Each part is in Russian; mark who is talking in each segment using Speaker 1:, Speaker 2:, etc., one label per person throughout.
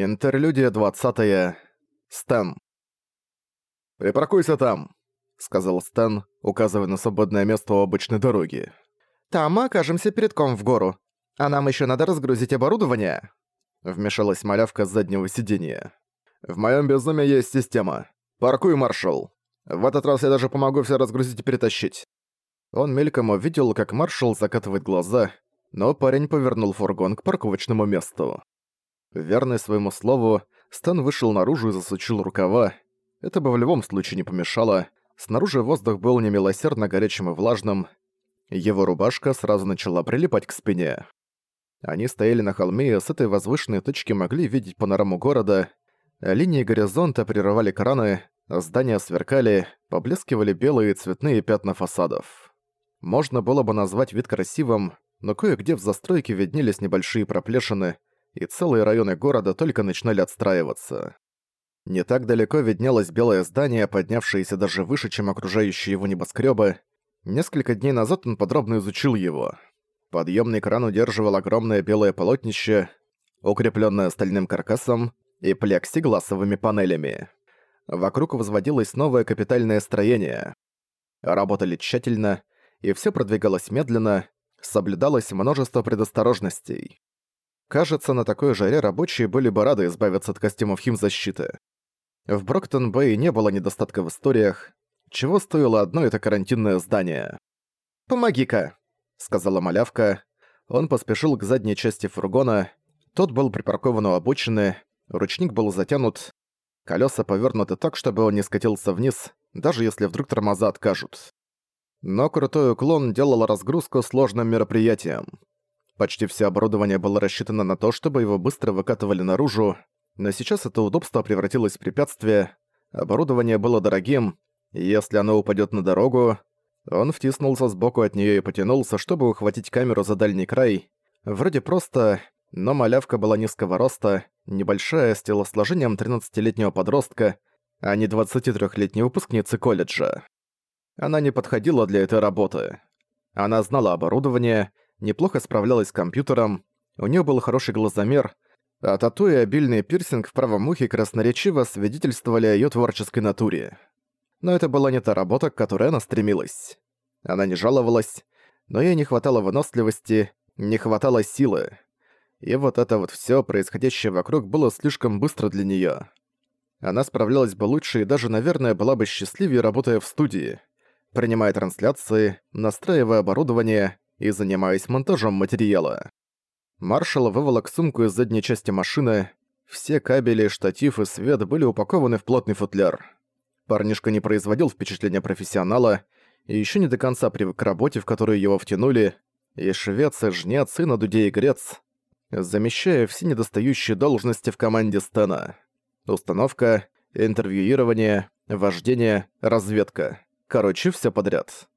Speaker 1: Интерлюдия 20 -е. Стэн. «Припаркуйся там», — сказал Стэн, указывая на свободное место у обычной дороги.
Speaker 2: «Там мы окажемся перед ком в гору, а нам еще надо разгрузить оборудование», —
Speaker 1: вмешалась малявка с заднего сиденья. «В моем безумии есть система. Паркуй, маршал. В этот раз я даже помогу все разгрузить и перетащить». Он мельком увидел, как маршал закатывает глаза, но парень повернул фургон к парковочному месту. Верный своему слову, Стэн вышел наружу и засучил рукава. Это бы в любом случае не помешало. Снаружи воздух был немилосердно горячим и влажным. Его рубашка сразу начала прилипать к спине. Они стояли на холме и с этой возвышенной точки могли видеть панораму города. Линии горизонта прерывали краны, здания сверкали, поблескивали белые и цветные пятна фасадов. Можно было бы назвать вид красивым, но кое-где в застройке виднелись небольшие проплешины, и целые районы города только начинали отстраиваться. Не так далеко виднелось белое здание, поднявшееся даже выше, чем окружающие его небоскребы. Несколько дней назад он подробно изучил его. Подъемный кран удерживал огромное белое полотнище, укрепленное стальным каркасом и плексигласовыми панелями. Вокруг возводилось новое капитальное строение. Работали тщательно, и все продвигалось медленно, соблюдалось множество предосторожностей. Кажется, на такой жаре рабочие были бы рады избавиться от костюмов химзащиты. В Броктон-Бэй не было недостатка в историях, чего стоило одно это карантинное здание.
Speaker 2: «Помоги-ка», — сказала малявка.
Speaker 1: Он поспешил к задней части фургона. Тот был припаркован у обочины, ручник был затянут, колеса повернуты так, чтобы он не скатился вниз, даже если вдруг тормоза откажут. Но крутой уклон делал разгрузку сложным мероприятием. Почти все оборудование было рассчитано на то, чтобы его быстро выкатывали наружу, но сейчас это удобство превратилось в препятствие. Оборудование было дорогим, и если оно упадет на дорогу... Он втиснулся сбоку от нее и потянулся, чтобы ухватить камеру за дальний край. Вроде просто, но малявка была низкого роста, небольшая, с телосложением 13-летнего подростка, а не 23-летней выпускницы колледжа. Она не подходила для этой работы. Она знала оборудование, неплохо справлялась с компьютером, у нее был хороший глазомер, а тату и обильный пирсинг в правом ухе красноречиво свидетельствовали о её творческой натуре. Но это была не та работа, к которой она стремилась. Она не жаловалась, но ей не хватало выносливости, не хватало силы. И вот это вот все происходящее вокруг было слишком быстро для нее. Она справлялась бы лучше и даже, наверное, была бы счастливее, работая в студии, принимая трансляции, настраивая оборудование, и занимаюсь монтажом материала. Маршал выволок сумку из задней части машины. Все кабели, штатив и свет были упакованы в плотный футляр. Парнишка не производил впечатления профессионала и еще не до конца привык к работе, в которую его втянули, и швец, и жнец, и на и грец замещая все недостающие должности в команде Стена. Установка, интервьюирование, вождение, разведка. Короче, все подряд.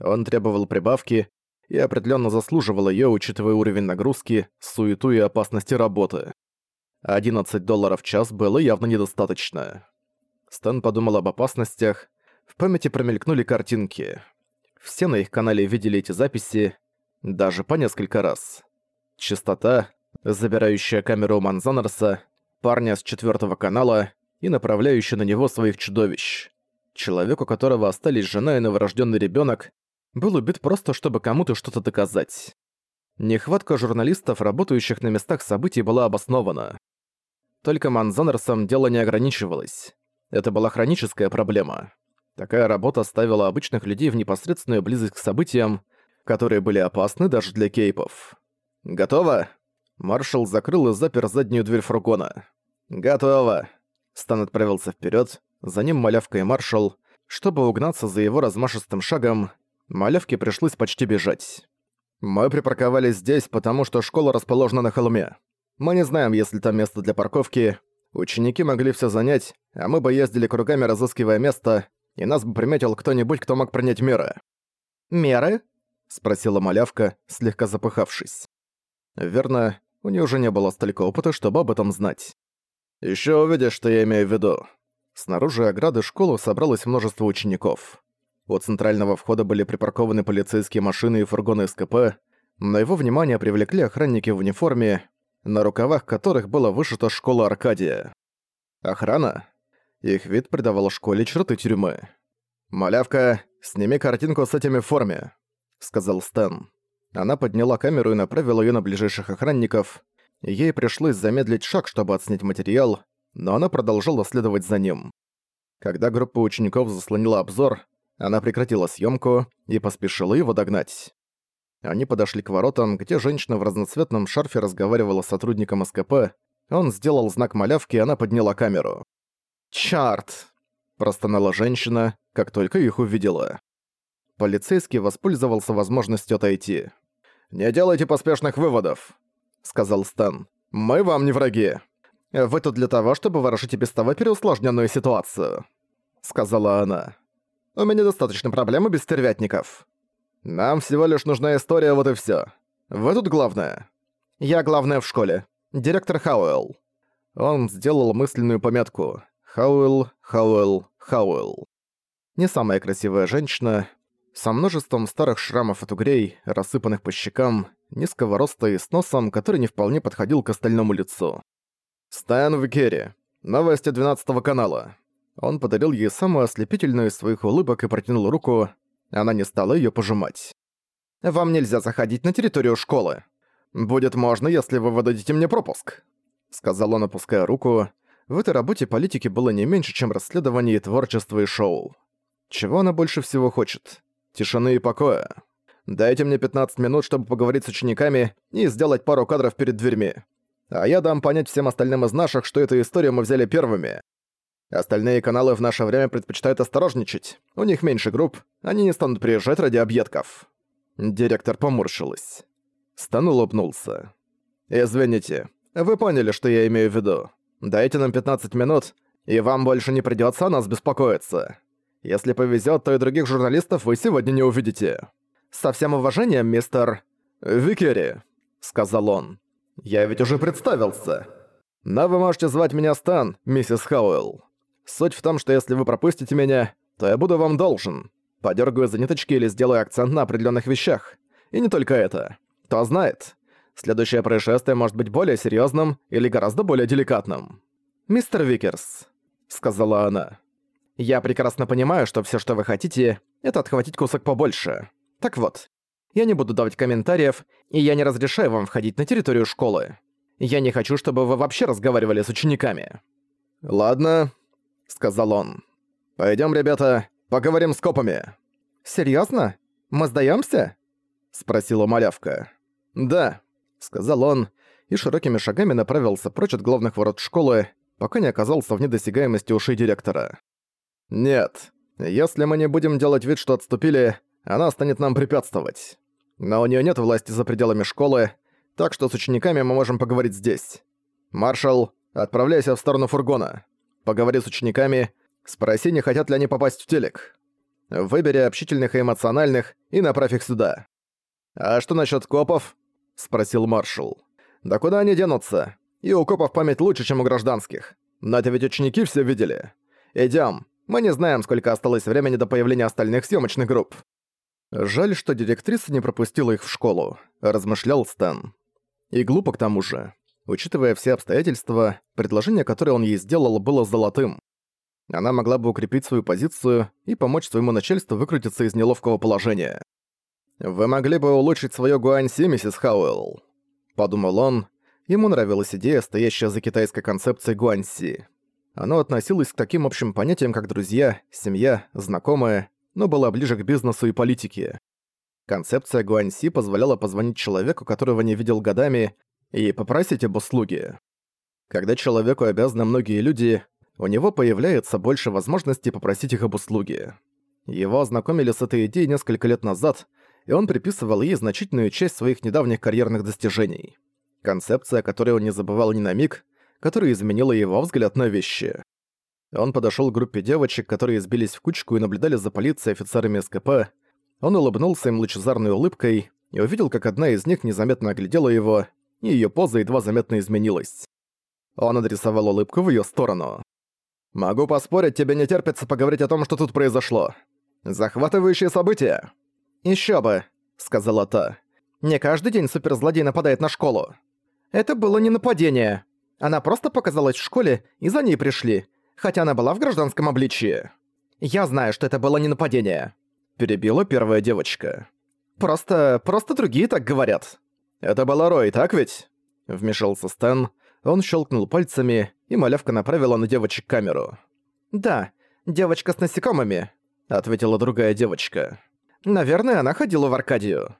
Speaker 1: Он требовал прибавки, и определенно заслуживала ее, учитывая уровень нагрузки, суету и опасности работы. 11 долларов в час было явно недостаточно. Стэн подумал об опасностях. В памяти промелькнули картинки. Все на их канале видели эти записи, даже по несколько раз. Частота, забирающая камеру Манзанерса, парня с четвертого канала и направляющая на него своих чудовищ. Человек, у которого остались жена и новорожденный ребенок, был убит просто чтобы кому-то что-то доказать. Нехватка журналистов, работающих на местах событий, была обоснована. Только Манзанерсом дело не ограничивалось. Это была хроническая проблема. Такая работа ставила обычных людей в непосредственную близость к событиям, которые были опасны даже для кейпов. «Готово?» Маршал закрыл и запер заднюю дверь фургона. «Готово!» Стан отправился вперед, за ним малявка маршал, чтобы угнаться за его размашистым шагом Малявке пришлось почти бежать. Мы припарковались здесь, потому что школа расположена на холме. Мы не знаем, есть ли там место для парковки. Ученики могли все занять, а мы бы ездили кругами, разыскивая место, и нас бы приметил кто-нибудь, кто мог принять меры.
Speaker 2: «Меры?»
Speaker 1: — спросила малявка, слегка запыхавшись. Верно, у нее уже не было столько опыта, чтобы об этом знать. Еще увидишь, что я имею в виду. Снаружи ограды школы собралось множество учеников. У центрального входа были припаркованы полицейские машины и фургоны СКП. но его внимание привлекли охранники в униформе, на рукавах которых была вышита школа Аркадия. Охрана? Их вид придавал школе черты тюрьмы. «Малявка, сними картинку с этими в форме», — сказал Стэн. Она подняла камеру и направила ее на ближайших охранников. Ей пришлось замедлить шаг, чтобы отснять материал, но она продолжала следовать за ним. Когда группа учеников заслонила обзор, она прекратила съемку и поспешила его догнать. Они подошли к воротам, где женщина в разноцветном шарфе разговаривала с сотрудником СКП. Он сделал знак малявки, и она подняла камеру. «Чарт!» – простонала женщина, как только их увидела. Полицейский воспользовался возможностью отойти. «Не делайте поспешных выводов», – сказал Стэн. «Мы вам не враги. Вы тут для того, чтобы ворошить и без того переусложненную ситуацию», – сказала она. У меня достаточно проблемы без стервятников. Нам всего лишь нужна история, вот и все. Вы тут главное. Я главное в школе. Директор Хауэлл. Он сделал мысленную пометку. Хауэлл, Хауэлл, Хауэлл. Не самая красивая женщина, со множеством старых шрамов от угрей, рассыпанных по щекам, низкого роста и с носом, который не вполне подходил к остальному лицу. Стэн Викери. Новости 12 канала. Он подарил ей самую ослепительную из своих улыбок и протянул руку. Она не стала её пожимать. «Вам нельзя заходить на территорию школы. Будет можно, если вы выдадите мне пропуск», — сказал он, опуская руку. В этой работе политики было не меньше, чем расследование и творчество и шоу. Чего она больше всего хочет? Тишины и покоя. Дайте мне 15 минут, чтобы поговорить с учениками и сделать пару кадров перед дверьми. А я дам понять всем остальным из наших, что эту историю мы взяли первыми. Остальные каналы в наше время предпочитают осторожничать. У них меньше групп, они не станут приезжать ради объедков». Директор поморщилась. Стан улыбнулся. «Извините, вы поняли, что я имею в виду. Дайте нам 15 минут, и вам больше не придётся о нас беспокоиться. Если повезёт, то и других журналистов вы сегодня не увидите». «Со всем уважением, мистер...» «Викери», — сказал он. «Я ведь уже представился. Но вы можете звать меня Стан, миссис Хауэлл». Суть в том, что если вы пропустите меня, то я буду вам должен. Подергаю за ниточки или сделаю акцент на определенных вещах. И не только это. Кто знает. Следующее происшествие может быть более серьезным или гораздо более деликатным. «Мистер Викери», — сказала она, — «я прекрасно понимаю, что все, что вы хотите, это отхватить кусок побольше. Так вот, я не буду давать комментариев, и я не разрешаю вам входить на территорию школы. Я не хочу, чтобы вы вообще разговаривали с учениками». «Ладно», — сказал он. «Пойдём, ребята, поговорим с копами». «Серьёзно? Мы сдаёмся?» — спросила малявка. «Да», — сказал он, и широкими шагами направился прочь от главных ворот школы, пока не оказался в недосягаемости ушей директора. «Нет, если мы не будем делать вид, что отступили, она станет нам препятствовать. Но у неё нет власти за пределами школы, так что с учениками мы можем поговорить здесь. Маршал, отправляйся в сторону фургона поговори с учениками, спроси, не хотят ли они попасть в телек. Выбери общительных и эмоциональных и направь их сюда. «А что насчет копов?» – спросил маршал. «Да куда они денутся? И у копов память лучше, чем у гражданских. Но это ведь ученики все видели. Идем. Мы не знаем, сколько осталось времени до появления остальных съемочных групп». «Жаль, что директриса не пропустила их в школу», – размышлял Стэн. «И глупо к тому же. Учитывая все обстоятельства, предложение, которое он ей сделал, было золотым. Она могла бы укрепить свою позицию и помочь своему начальству выкрутиться из неловкого положения. «Вы могли бы улучшить свое Гуанси, миссис Хауэлл», — подумал он. Ему нравилась идея, стоящая за китайской концепцией Гуанси. Оно относилось к таким общим понятиям, как друзья, семья, знакомые, но было ближе к бизнесу и политике. Концепция Гуанси позволяла позвонить человеку, которого не видел годами, и попросите об услуге. Когда человеку обязаны многие люди, у него появляется больше возможностей попросить их об услуге. Его ознакомили с этой идеей несколько лет назад, и он приписывал ей значительную часть своих недавних карьерных достижений. Концепция, которой он не забывал ни на миг, которая изменила его взгляд на вещи. Он подошёл к группе девочек, которые сбились в кучку и наблюдали за полицией офицерами СКП. Он улыбнулся им лучезарной улыбкой и увидел, как одна из них незаметно оглядела его, и её поза едва заметно изменилась. Он адресовал улыбку в её сторону. «Могу поспорить, тебе не терпится поговорить о том, что тут произошло. Захватывающие события!» «Ещё бы!» — сказала та. «Не каждый день суперзлодей нападает на школу.
Speaker 2: Это было не нападение. Она просто показалась в школе, и за ней пришли, хотя она была в гражданском обличии. Я знаю, что это было не нападение», — перебила первая девочка. «Просто... просто другие так говорят». «Это Полароид, так ведь?» Вмешался Стэн. Он щелкнул пальцами, и малявка направила на девочек камеру. «Да, девочка с насекомыми», — ответила другая девочка. «Наверное, она ходила в Аркадию».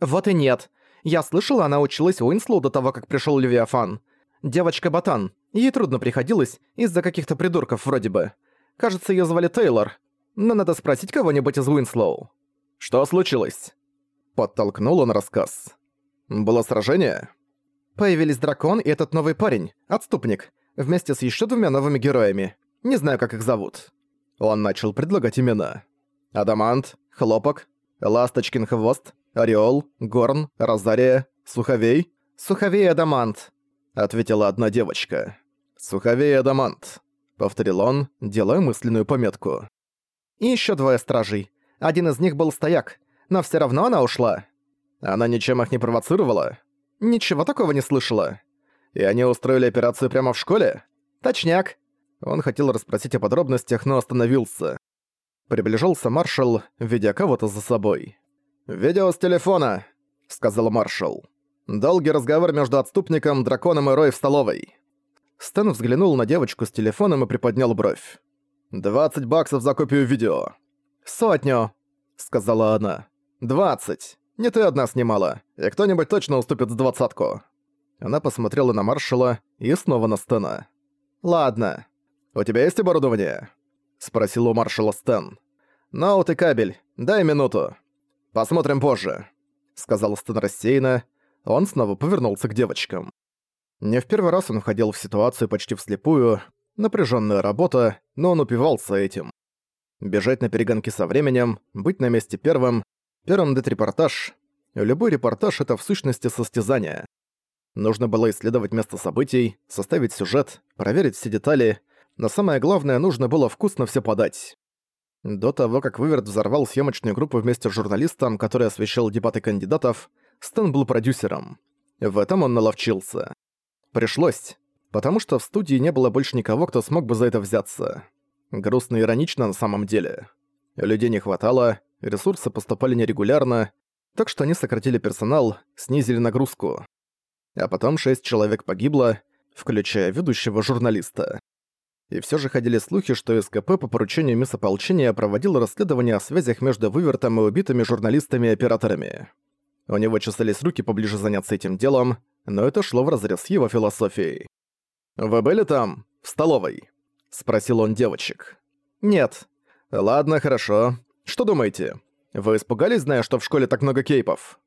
Speaker 2: «Вот и нет. Я слышала, она училась у Уинслоу до того, как пришел Левиафан. Девочка-ботан. Ей трудно приходилось, из-за каких-то придурков вроде бы. Кажется, ее звали Тейлор. Но надо спросить кого-нибудь из Уинслоу». «Что случилось?» Подтолкнул он рассказ. Было сражение? Появились дракон и этот новый парень, отступник, вместе с еще двумя новыми героями. Не знаю, как их зовут. Он начал предлагать имена. Адамант, Хлопок, Ласточкин Хвост, Ореол, Горн, Розария, Суховей. Суховей и Адамант, ответила одна девочка. Суховей и Адамант, повторил он, делая мысленную пометку. И еще двое стражей. Один из них был стояк, но все равно она ушла. Она ничем их не провоцировала? Ничего такого не слышала. И они устроили операцию прямо в школе? Точняк. Он хотел расспросить о подробностях, но остановился. Приближался маршал, ведя кого-то за собой. «Видео с телефона», — сказал маршал. «Долгий разговор между отступником, драконом и Рой в столовой». Стэн взглянул на девочку с телефоном и приподнял бровь. «Двадцать баксов за копию видео». «Сотню», — сказала она. «Двадцать». Не ты одна снимала, и кто-нибудь точно уступит с двадцатку». Она посмотрела на маршала и снова на Стэна. «Ладно. У тебя есть оборудование?» Спросил у маршала Стэн. «Ноут и кабель. Дай минуту. Посмотрим позже», — сказал Стэн рассеянно. Он снова повернулся к девочкам. Не в первый раз он входил в ситуацию почти вслепую. Напряженная работа, но он упивался этим. Бежать на перегонки со временем, быть на месте первым, Первым дает репортаж. Любой репортаж — это в сущности состязание. Нужно было исследовать место событий, составить сюжет, проверить все детали, но самое главное, нужно было вкусно все подать. До того, как Выверт взорвал съемочную группу вместе с журналистом, который освещал дебаты кандидатов, Стэн был продюсером. В этом он наловчился. Пришлось, потому что в студии не было больше никого, кто смог бы за это взяться. Грустно и иронично на самом деле. Людей не хватало, ресурсы поступали нерегулярно, так что они сократили персонал, снизили нагрузку. А потом шесть человек погибло, включая ведущего журналиста. И все же ходили слухи, что СКП по поручению миссополчения проводил расследование о связях между вывертом и убитыми журналистами и операторами. У него чесались руки поближе заняться этим делом, но это шло вразрез с его философией. «Вы были там? В столовой?» – спросил он девочек. «Нет». «Ладно, хорошо. Что думаете? Вы испугались, зная, что в школе так много кейпов?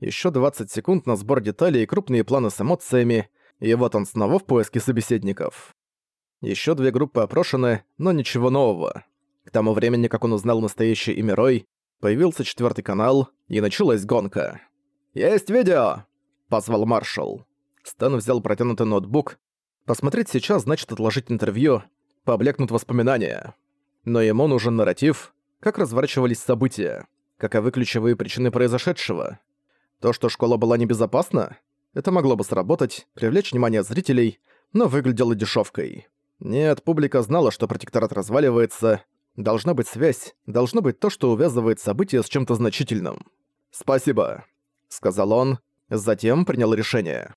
Speaker 2: Еще 20 секунд на сбор деталей и крупные планы с эмоциями, и вот он снова в поиске собеседников. Еще две группы опрошены, но ничего нового. К тому времени, как он узнал настоящий имя Рой, появился четвертый канал, и началась гонка. «Есть видео!» – позвал маршал. Стэн взял протянутый ноутбук. Посмотреть сейчас значит отложить интервью, поблекнут воспоминания. Но ему нужен нарратив, как разворачивались события, как о выключевые причины произошедшего. То, что школа была небезопасна, это могло бы сработать, привлечь внимание зрителей, но выглядело дешевкой. Нет, публика знала, что протекторат разваливается. Должна быть связь, должно быть то, что увязывает события с чем-то значительным. «Спасибо», — сказал он, затем принял решение.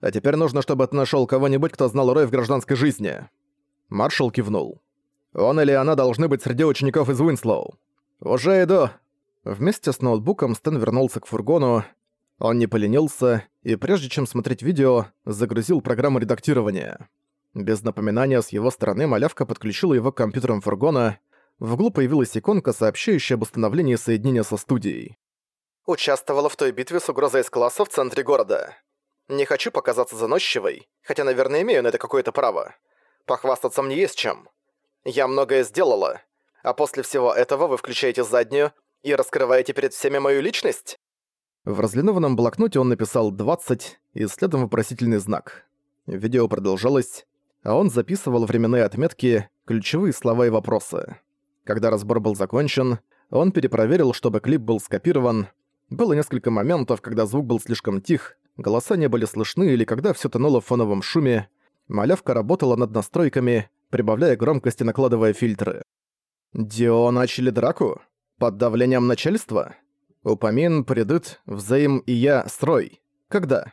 Speaker 2: «А теперь нужно, чтобы ты нашёл кого-нибудь, кто знал Рой в гражданской жизни». Маршал кивнул. Он или она должны быть среди учеников из Уинслоу. Уже иду. Вместе с ноутбуком Стэн вернулся к фургону. Он не поленился и, прежде чем смотреть видео, загрузил программу редактирования. Без напоминания с его стороны малявка подключила его к компьютерам фургона. В углу появилась иконка, сообщающая об установлении соединения со студией. «Участвовала в той битве с угрозой из класса в центре города. Не хочу показаться заносчивой, хотя, наверное, имею на это какое-то право. Похвастаться мне есть чем. Я многое сделала. А после всего этого вы включаете заднюю и раскрываете перед всеми мою личность?» В разлинованном блокноте он написал 20 и следом вопросительный знак. Видео продолжалось, а он записывал временные отметки, ключевые слова и вопросы. Когда разбор был закончен, он перепроверил, чтобы клип был скопирован. Было несколько моментов, когда звук был слишком тих,
Speaker 1: голоса не были слышны или когда все тонуло в фоновом шуме. Малявка работала над настройками, прибавляя громкости, накладывая фильтры. «Дио начали драку? Под давлением начальства? Упомин, предыт, взаим и я, строй. Когда?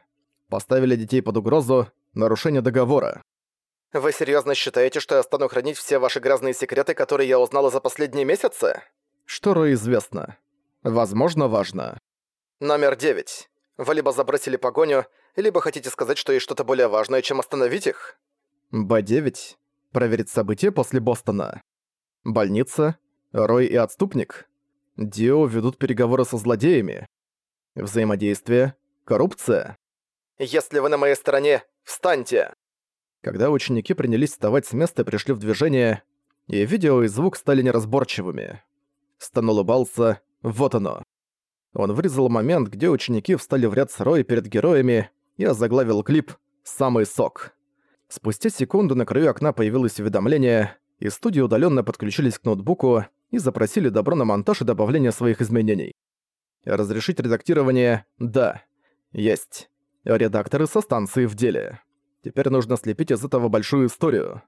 Speaker 1: Поставили детей под угрозу, нарушение договора».
Speaker 2: «Вы серьезно считаете, что я стану хранить все ваши грязные секреты, которые я узнала за последние месяцы?»
Speaker 1: «Что Рой известно. Возможно, важно».
Speaker 2: «Номер девять. Вы либо забросили погоню, либо хотите сказать, что есть что-то более важное, чем остановить их?»
Speaker 1: «Б-9? проверить события после Бостона. Больница, Рой и Отступник. Дио ведут переговоры со злодеями. Взаимодействие, коррупция.
Speaker 2: «Если вы на моей стороне, встаньте!»
Speaker 1: Когда ученики принялись вставать с места и пришли в движение, и видео и звук стали неразборчивыми. Стан улыбался, вот оно. Он врезал момент, где ученики встали в ряд с Рой перед героями и озаглавил клип «Самый сок». Спустя секунду на краю окна появилось уведомление, и студии удаленно подключились к ноутбуку и запросили добро на монтаж и добавление своих изменений. Разрешить редактирование – да. Есть. Редакторы со станции в деле. Теперь нужно слепить из этого большую историю.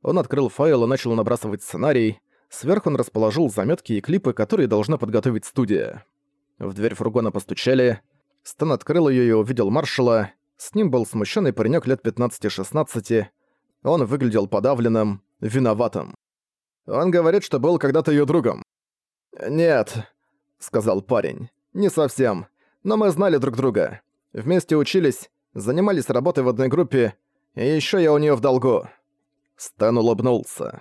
Speaker 1: Он открыл файл и начал набрасывать сценарий. Сверху он расположил заметки и клипы, которые должна подготовить студия. В дверь фургона постучали. Стэн открыл ее и увидел маршала. С ним был смущенный паренек лет 15-16. Он выглядел подавленным, виноватым. Он говорит, что был когда-то ее другом. «Нет», — сказал парень, — «не совсем. Но мы знали друг друга. Вместе учились, занимались работой в одной группе, и еще я у нее в долгу». Стэн улыбнулся.